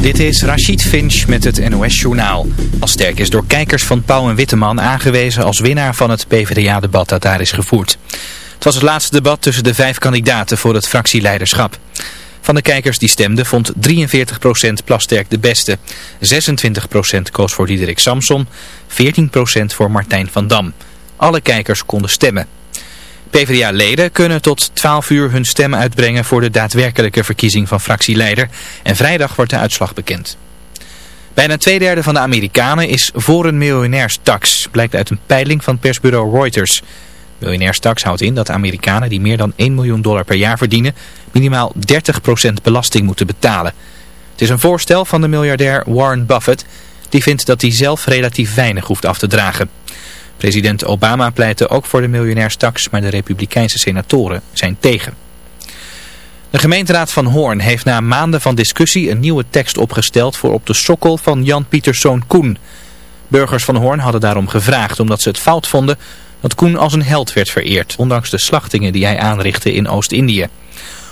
Dit is Rachid Finch met het NOS-journaal. Sterk is door kijkers van Pauw en Witteman aangewezen als winnaar van het PvdA-debat dat daar is gevoerd. Het was het laatste debat tussen de vijf kandidaten voor het fractieleiderschap. Van de kijkers die stemden vond 43% Plasterk de beste. 26% koos voor Diederik Samson, 14% voor Martijn van Dam. Alle kijkers konden stemmen. PvdA-leden kunnen tot 12 uur hun stem uitbrengen voor de daadwerkelijke verkiezing van fractieleider. En vrijdag wordt de uitslag bekend. Bijna twee derde van de Amerikanen is voor een miljonairstax, blijkt uit een peiling van persbureau Reuters. Miljonairstax houdt in dat Amerikanen die meer dan 1 miljoen dollar per jaar verdienen, minimaal 30% belasting moeten betalen. Het is een voorstel van de miljardair Warren Buffett, die vindt dat hij zelf relatief weinig hoeft af te dragen. President Obama pleitte ook voor de miljonairstaks, maar de republikeinse senatoren zijn tegen. De gemeenteraad van Hoorn heeft na maanden van discussie een nieuwe tekst opgesteld voor op de sokkel van Jan Pieterszoon Koen. Burgers van Hoorn hadden daarom gevraagd omdat ze het fout vonden dat Koen als een held werd vereerd, ondanks de slachtingen die hij aanrichtte in Oost-Indië.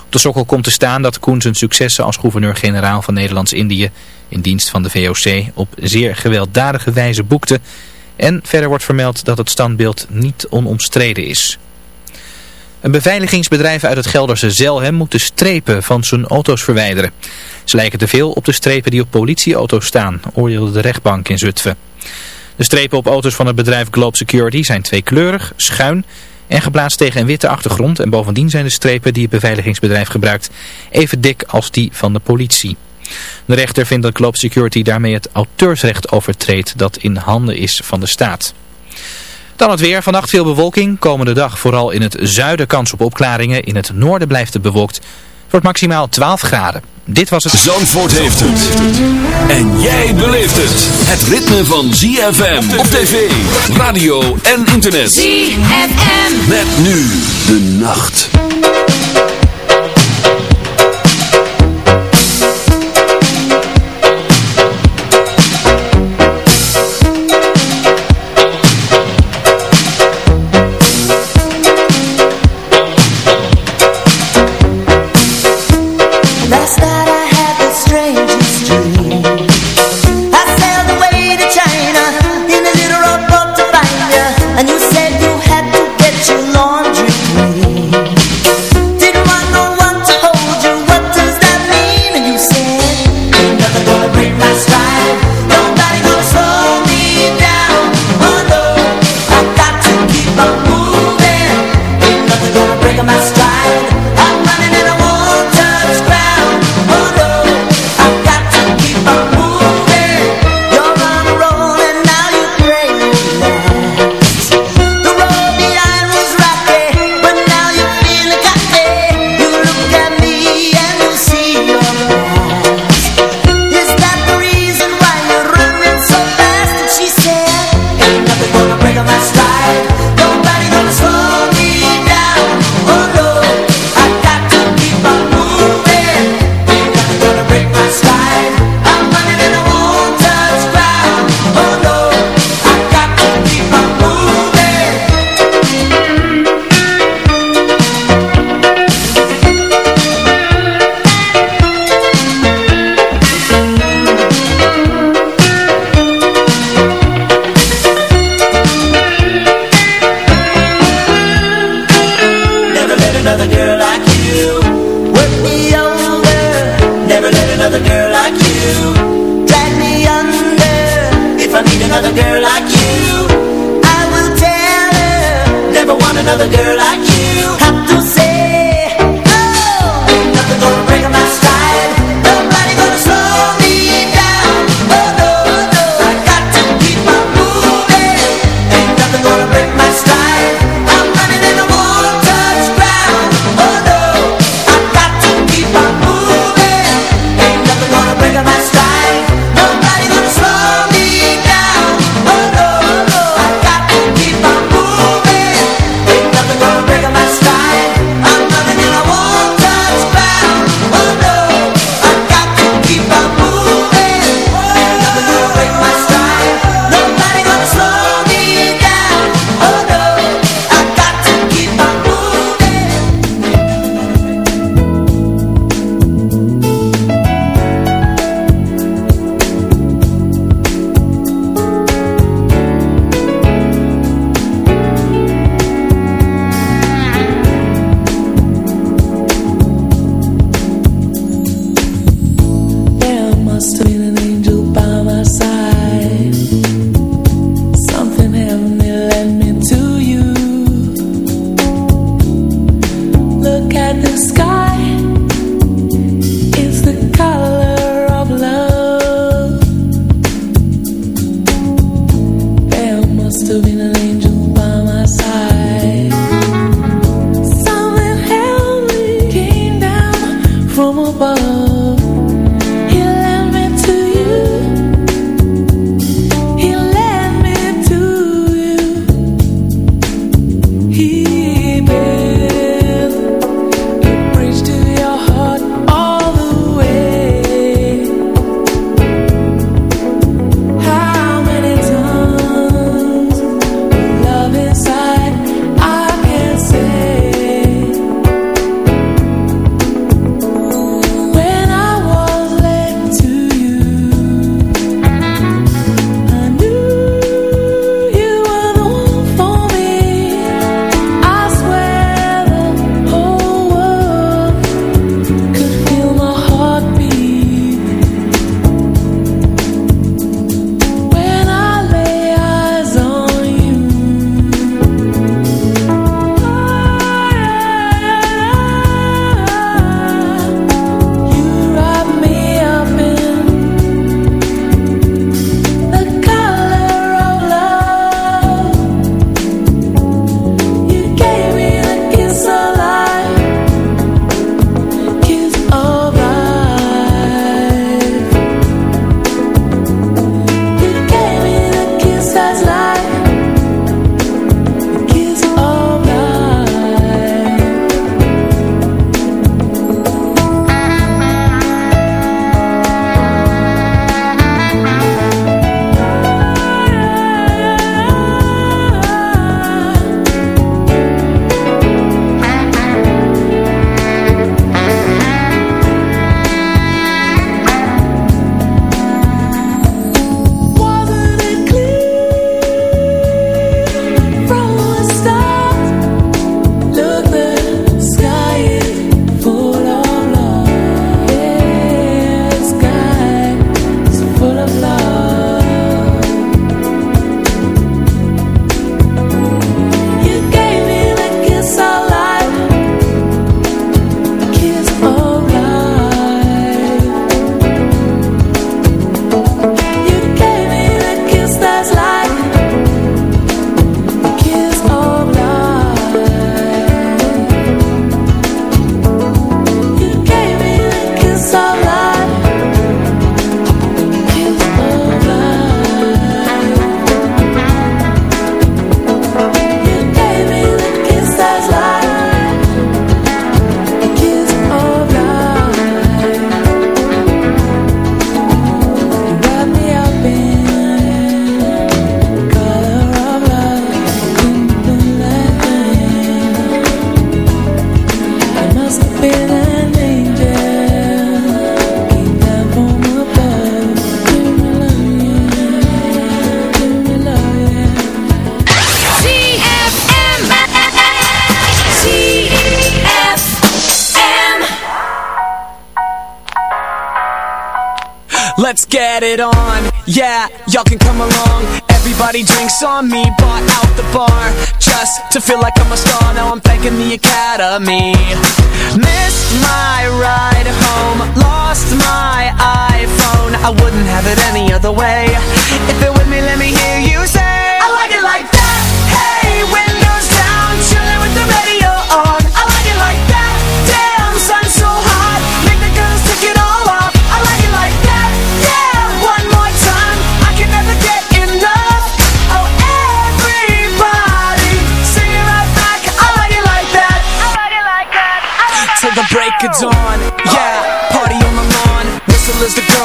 Op de sokkel komt te staan dat Koen zijn successen als gouverneur-generaal van Nederlands-Indië in dienst van de VOC op zeer gewelddadige wijze boekte en verder wordt vermeld dat het standbeeld niet onomstreden is. Een beveiligingsbedrijf uit het Gelderse Zelhem moet de strepen van zijn auto's verwijderen. Ze lijken te veel op de strepen die op politieauto's staan, oordeelde de rechtbank in Zutphen. De strepen op auto's van het bedrijf Globe Security zijn tweekleurig, schuin en geplaatst tegen een witte achtergrond. En bovendien zijn de strepen die het beveiligingsbedrijf gebruikt even dik als die van de politie. De rechter vindt dat Globe Security daarmee het auteursrecht overtreedt dat in handen is van de staat. Dan het weer. Vannacht veel bewolking. Komende dag vooral in het zuiden kans op opklaringen. In het noorden blijft het bewolkt. Het wordt maximaal 12 graden. Dit was het... Zandvoort heeft het. En jij beleeft het. Het ritme van ZFM op tv, radio en internet. ZFM. Met nu de nacht.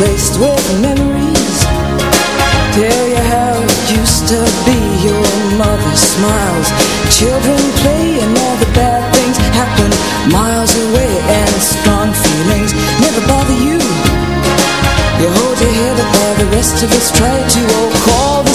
Laced with memories Tell you how it used to be. Your mother smiles. Children play and all the bad things happen Miles away and strong feelings never bother you. You hold your head up while the rest of us try to Oh, call the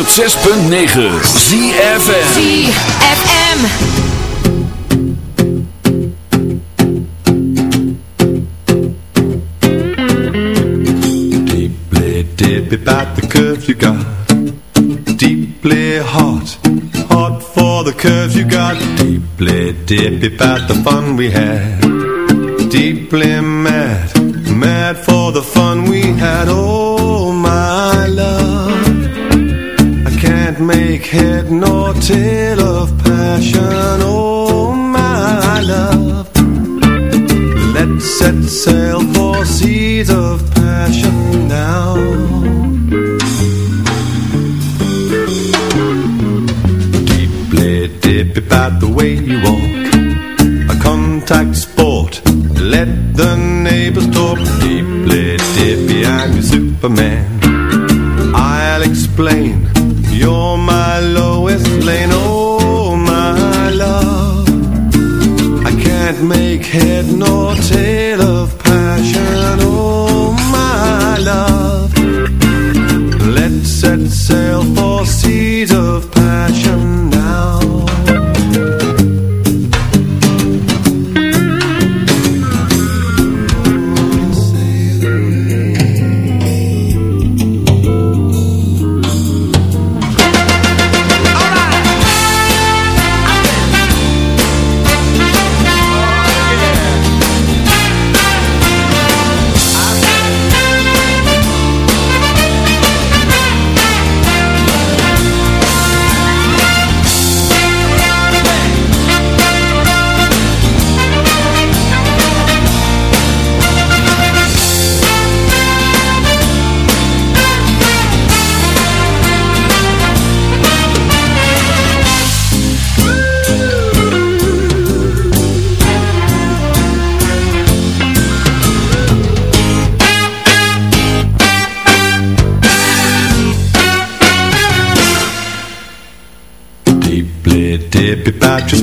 106.9 ZFM ZFM Deep about the curve you got. Deeply hot Hot for the curve you got. Deeply dip about the fun we had. Deeply the way you walk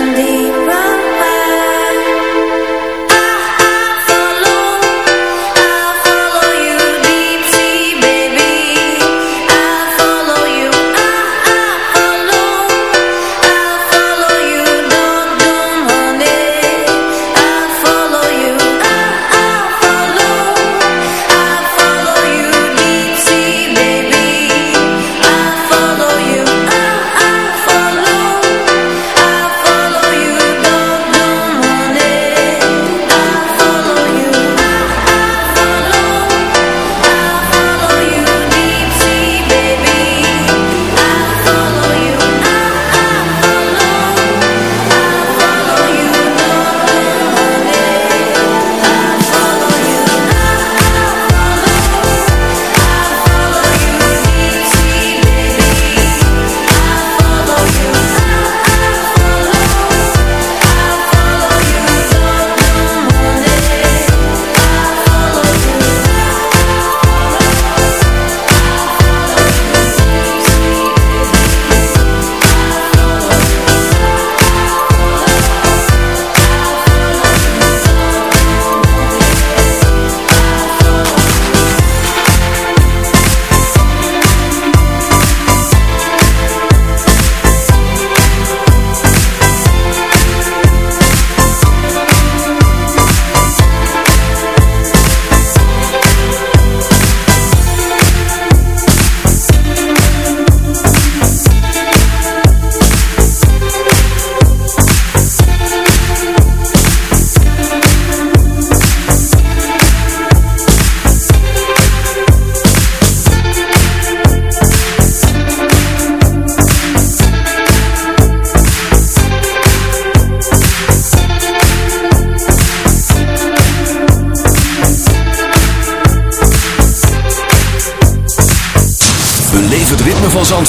and deeper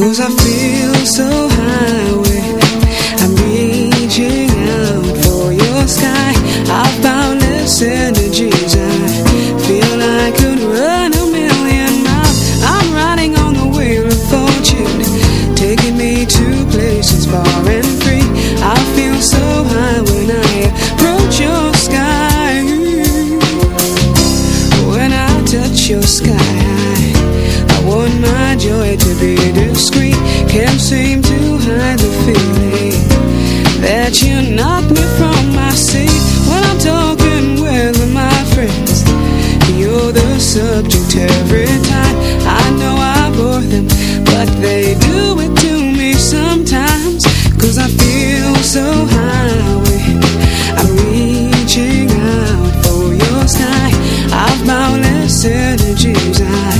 Cause I feel so dreams I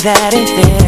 that it feels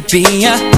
could be a